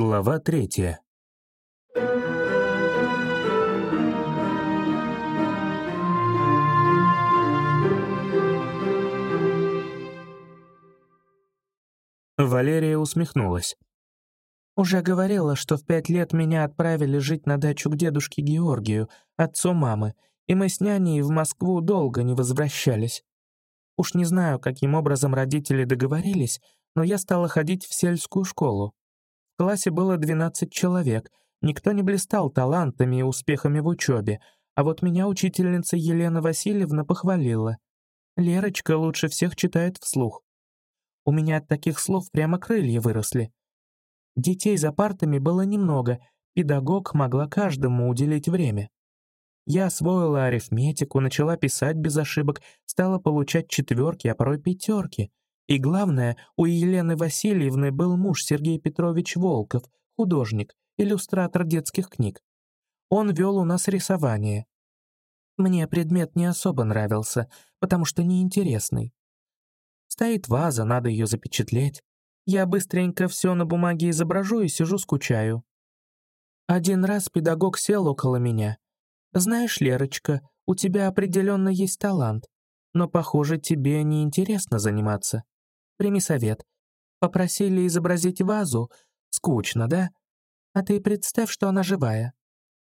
Глава третья. Валерия усмехнулась. «Уже говорила, что в пять лет меня отправили жить на дачу к дедушке Георгию, отцу мамы, и мы с няней в Москву долго не возвращались. Уж не знаю, каким образом родители договорились, но я стала ходить в сельскую школу. Классе было 12 человек, никто не блистал талантами и успехами в учебе, а вот меня учительница Елена Васильевна похвалила. «Лерочка лучше всех читает вслух. У меня от таких слов прямо крылья выросли. Детей за партами было немного, педагог могла каждому уделить время. Я освоила арифметику, начала писать без ошибок, стала получать четверки, а порой пятерки. И главное, у Елены Васильевны был муж Сергей Петрович Волков, художник, иллюстратор детских книг. Он вел у нас рисование. Мне предмет не особо нравился, потому что неинтересный. Стоит ваза, надо ее запечатлеть. Я быстренько все на бумаге изображу и сижу скучаю. Один раз педагог сел около меня. «Знаешь, Лерочка, у тебя определенно есть талант, но, похоже, тебе не интересно заниматься. Прими совет. Попросили изобразить вазу. Скучно, да? А ты представь, что она живая.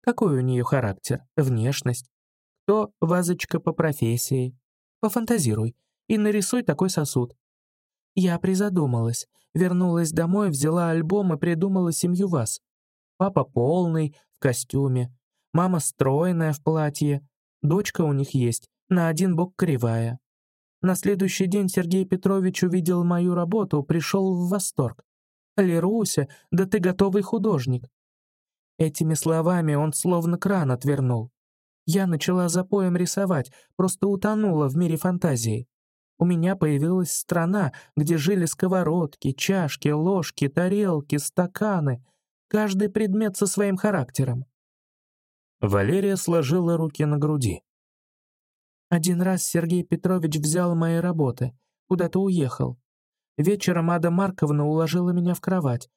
Какой у нее характер, внешность? Кто вазочка по профессии? Пофантазируй и нарисуй такой сосуд. Я призадумалась, вернулась домой, взяла альбом и придумала семью вас. Папа полный, в костюме, мама стройная в платье, дочка у них есть, на один бок кривая. На следующий день Сергей Петрович увидел мою работу, пришел в восторг. «Леруся, да ты готовый художник». Этими словами он словно кран отвернул. Я начала запоем рисовать, просто утонула в мире фантазии. У меня появилась страна, где жили сковородки, чашки, ложки, тарелки, стаканы. Каждый предмет со своим характером. Валерия сложила руки на груди. Один раз Сергей Петрович взял мои работы, куда-то уехал. Вечером Ада Марковна уложила меня в кровать.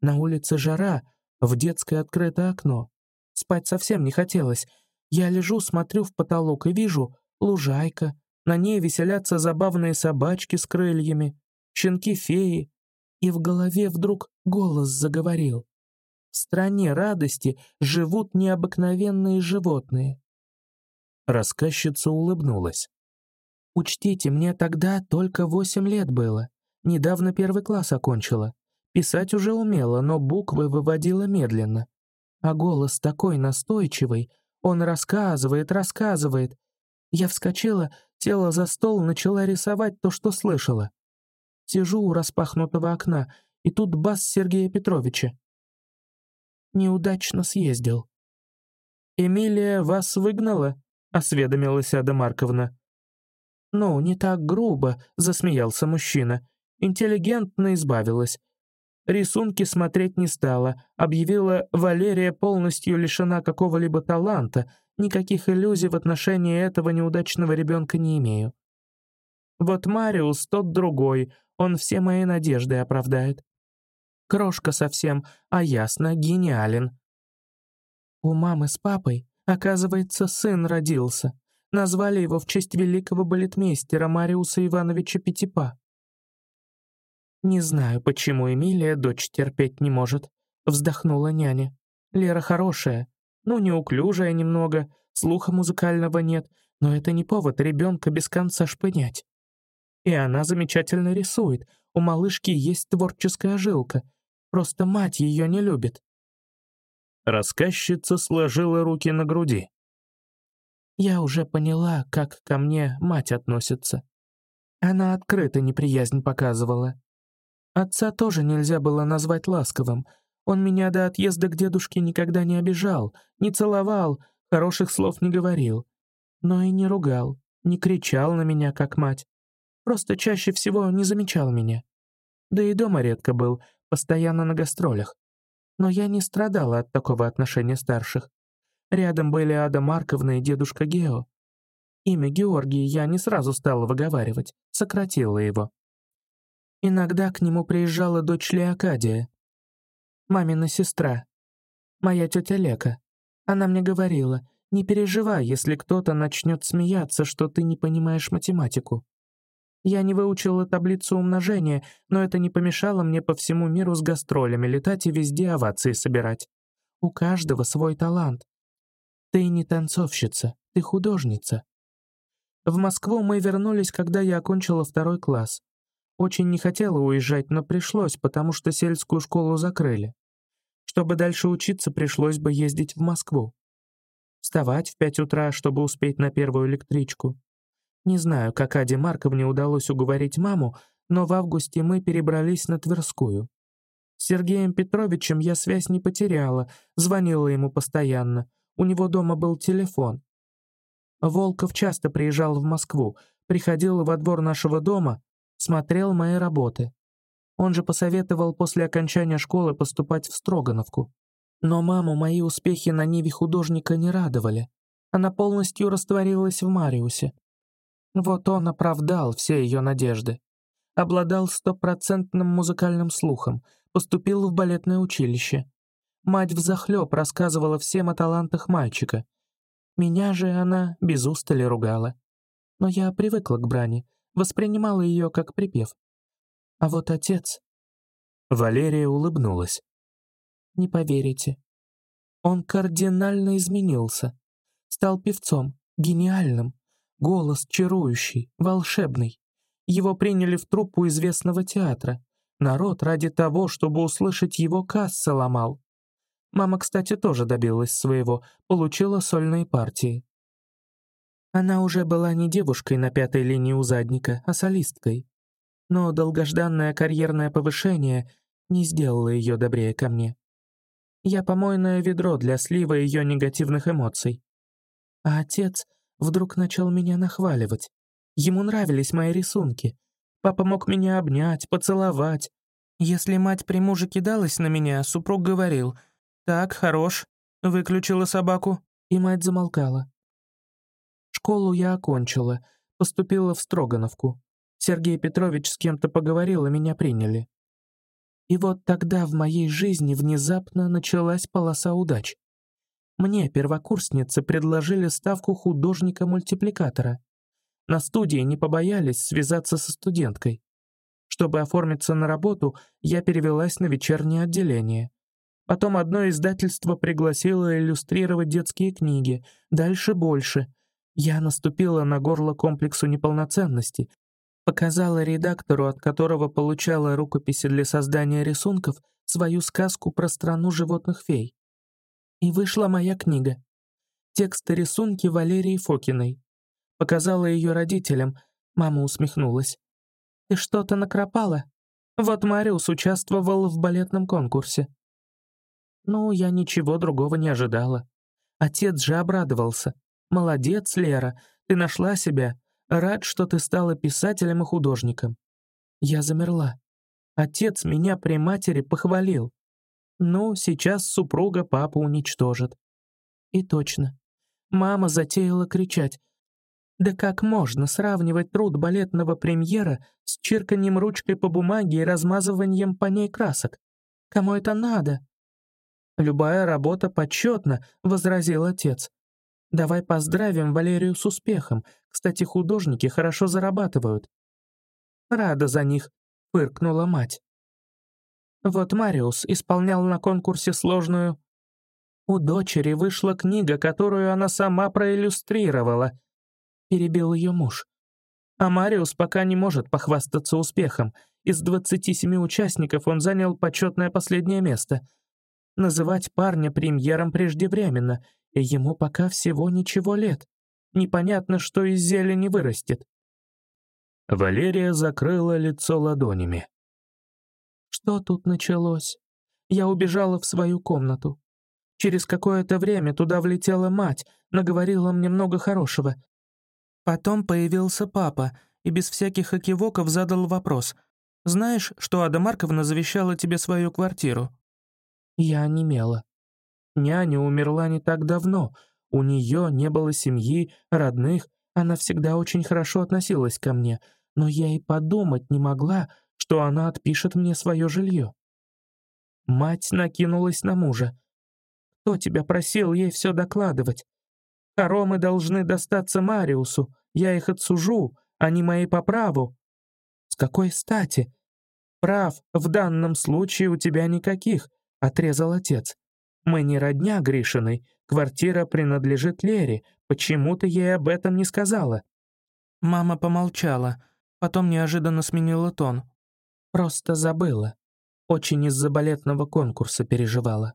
На улице жара, в детское открытое окно. Спать совсем не хотелось. Я лежу, смотрю в потолок и вижу лужайка, на ней веселятся забавные собачки с крыльями, щенки-феи. И в голове вдруг голос заговорил. В стране радости живут необыкновенные животные. Рассказчица улыбнулась. «Учтите, мне тогда только восемь лет было. Недавно первый класс окончила. Писать уже умела, но буквы выводила медленно. А голос такой настойчивый. Он рассказывает, рассказывает. Я вскочила, села за стол, начала рисовать то, что слышала. Сижу у распахнутого окна, и тут бас Сергея Петровича. Неудачно съездил. «Эмилия вас выгнала?» — осведомилась Ада Марковна. «Ну, не так грубо», — засмеялся мужчина. «Интеллигентно избавилась. Рисунки смотреть не стала, объявила, Валерия полностью лишена какого-либо таланта, никаких иллюзий в отношении этого неудачного ребенка не имею. Вот Мариус тот другой, он все мои надежды оправдает. Крошка совсем, а ясно, гениален. У мамы с папой, оказывается, сын родился. Назвали его в честь великого балетмейстера Мариуса Ивановича Пятипа. «Не знаю, почему Эмилия дочь терпеть не может», — вздохнула няня. «Лера хорошая, ну, неуклюжая немного, слуха музыкального нет, но это не повод ребенка без конца шпынять. И она замечательно рисует, у малышки есть творческая жилка, просто мать ее не любит». Рассказчица сложила руки на груди. «Я уже поняла, как ко мне мать относится. Она открыто неприязнь показывала. Отца тоже нельзя было назвать ласковым. Он меня до отъезда к дедушке никогда не обижал, не целовал, хороших слов не говорил. Но и не ругал, не кричал на меня, как мать. Просто чаще всего не замечал меня. Да и дома редко был, постоянно на гастролях. Но я не страдала от такого отношения старших. Рядом были Ада Марковна и дедушка Гео. Имя Георгий я не сразу стала выговаривать, сократила его. Иногда к нему приезжала дочь Леокадия. Мамина сестра. Моя тетя Лека. Она мне говорила, не переживай, если кто-то начнет смеяться, что ты не понимаешь математику. Я не выучила таблицу умножения, но это не помешало мне по всему миру с гастролями летать и везде овации собирать. У каждого свой талант. Ты не танцовщица, ты художница. В Москву мы вернулись, когда я окончила второй класс. Очень не хотела уезжать, но пришлось, потому что сельскую школу закрыли. Чтобы дальше учиться, пришлось бы ездить в Москву. Вставать в пять утра, чтобы успеть на первую электричку. Не знаю, как Аде Марковне удалось уговорить маму, но в августе мы перебрались на Тверскую. С Сергеем Петровичем я связь не потеряла, звонила ему постоянно. У него дома был телефон. Волков часто приезжал в Москву, приходил во двор нашего дома, смотрел мои работы. Он же посоветовал после окончания школы поступать в Строгановку. Но маму мои успехи на ниве художника не радовали. Она полностью растворилась в Мариусе. Вот он оправдал все ее надежды. Обладал стопроцентным музыкальным слухом, поступил в балетное училище. Мать взахлеб рассказывала всем о талантах мальчика. Меня же она без устали ругала. Но я привыкла к брани, воспринимала ее как припев. А вот отец... Валерия улыбнулась. Не поверите. Он кардинально изменился. Стал певцом, гениальным, Голос чарующий, волшебный. Его приняли в труппу известного театра. Народ ради того, чтобы услышать его кассы ломал. Мама, кстати, тоже добилась своего, получила сольные партии. Она уже была не девушкой на пятой линии у задника, а солисткой. Но долгожданное карьерное повышение не сделало ее добрее ко мне. Я помойное ведро для слива ее негативных эмоций. А отец вдруг начал меня нахваливать. Ему нравились мои рисунки. Папа мог меня обнять, поцеловать. Если мать при муже кидалась на меня, супруг говорил «Так, хорош», выключила собаку, и мать замолкала. Школу я окончила, поступила в Строгановку. Сергей Петрович с кем-то поговорил, и меня приняли. И вот тогда в моей жизни внезапно началась полоса удач. Мне, первокурснице, предложили ставку художника-мультипликатора. На студии не побоялись связаться со студенткой. Чтобы оформиться на работу, я перевелась на вечернее отделение. Потом одно издательство пригласило иллюстрировать детские книги, дальше больше. Я наступила на горло комплексу неполноценности, показала редактору, от которого получала рукописи для создания рисунков, свою сказку про страну животных фей. И вышла моя книга. Текст рисунки Валерии Фокиной. Показала ее родителям. Мама усмехнулась. «Ты что-то накропала? Вот Мариус участвовал в балетном конкурсе». Ну, я ничего другого не ожидала. Отец же обрадовался. «Молодец, Лера, ты нашла себя. Рад, что ты стала писателем и художником». Я замерла. Отец меня при матери похвалил. Ну, сейчас супруга папу уничтожит. И точно. Мама затеяла кричать. Да как можно сравнивать труд балетного премьера с чирканием ручкой по бумаге и размазыванием по ней красок? Кому это надо? «Любая работа почетна», — возразил отец. «Давай поздравим Валерию с успехом. Кстати, художники хорошо зарабатывают». «Рада за них», — фыркнула мать. Вот Мариус исполнял на конкурсе сложную... У дочери вышла книга, которую она сама проиллюстрировала. Перебил ее муж. А Мариус пока не может похвастаться успехом. Из 27 участников он занял почетное последнее место. Называть парня премьером преждевременно, и ему пока всего ничего лет. Непонятно, что из зелени вырастет. Валерия закрыла лицо ладонями. Что тут началось? Я убежала в свою комнату. Через какое-то время туда влетела мать, наговорила мне много хорошего. Потом появился папа и без всяких окивоков задал вопрос. «Знаешь, что Ада Марковна завещала тебе свою квартиру?» Я онемела. Няня умерла не так давно. У нее не было семьи, родных. Она всегда очень хорошо относилась ко мне. Но я и подумать не могла, что она отпишет мне свое жилье. Мать накинулась на мужа. «Кто тебя просил ей все докладывать? Хоромы должны достаться Мариусу, я их отсужу, они мои по праву». «С какой стати?» «Прав в данном случае у тебя никаких», — отрезал отец. «Мы не родня Гришиной, квартира принадлежит Лере, почему ты ей об этом не сказала?» Мама помолчала, потом неожиданно сменила тон. «Просто забыла. Очень из-за балетного конкурса переживала.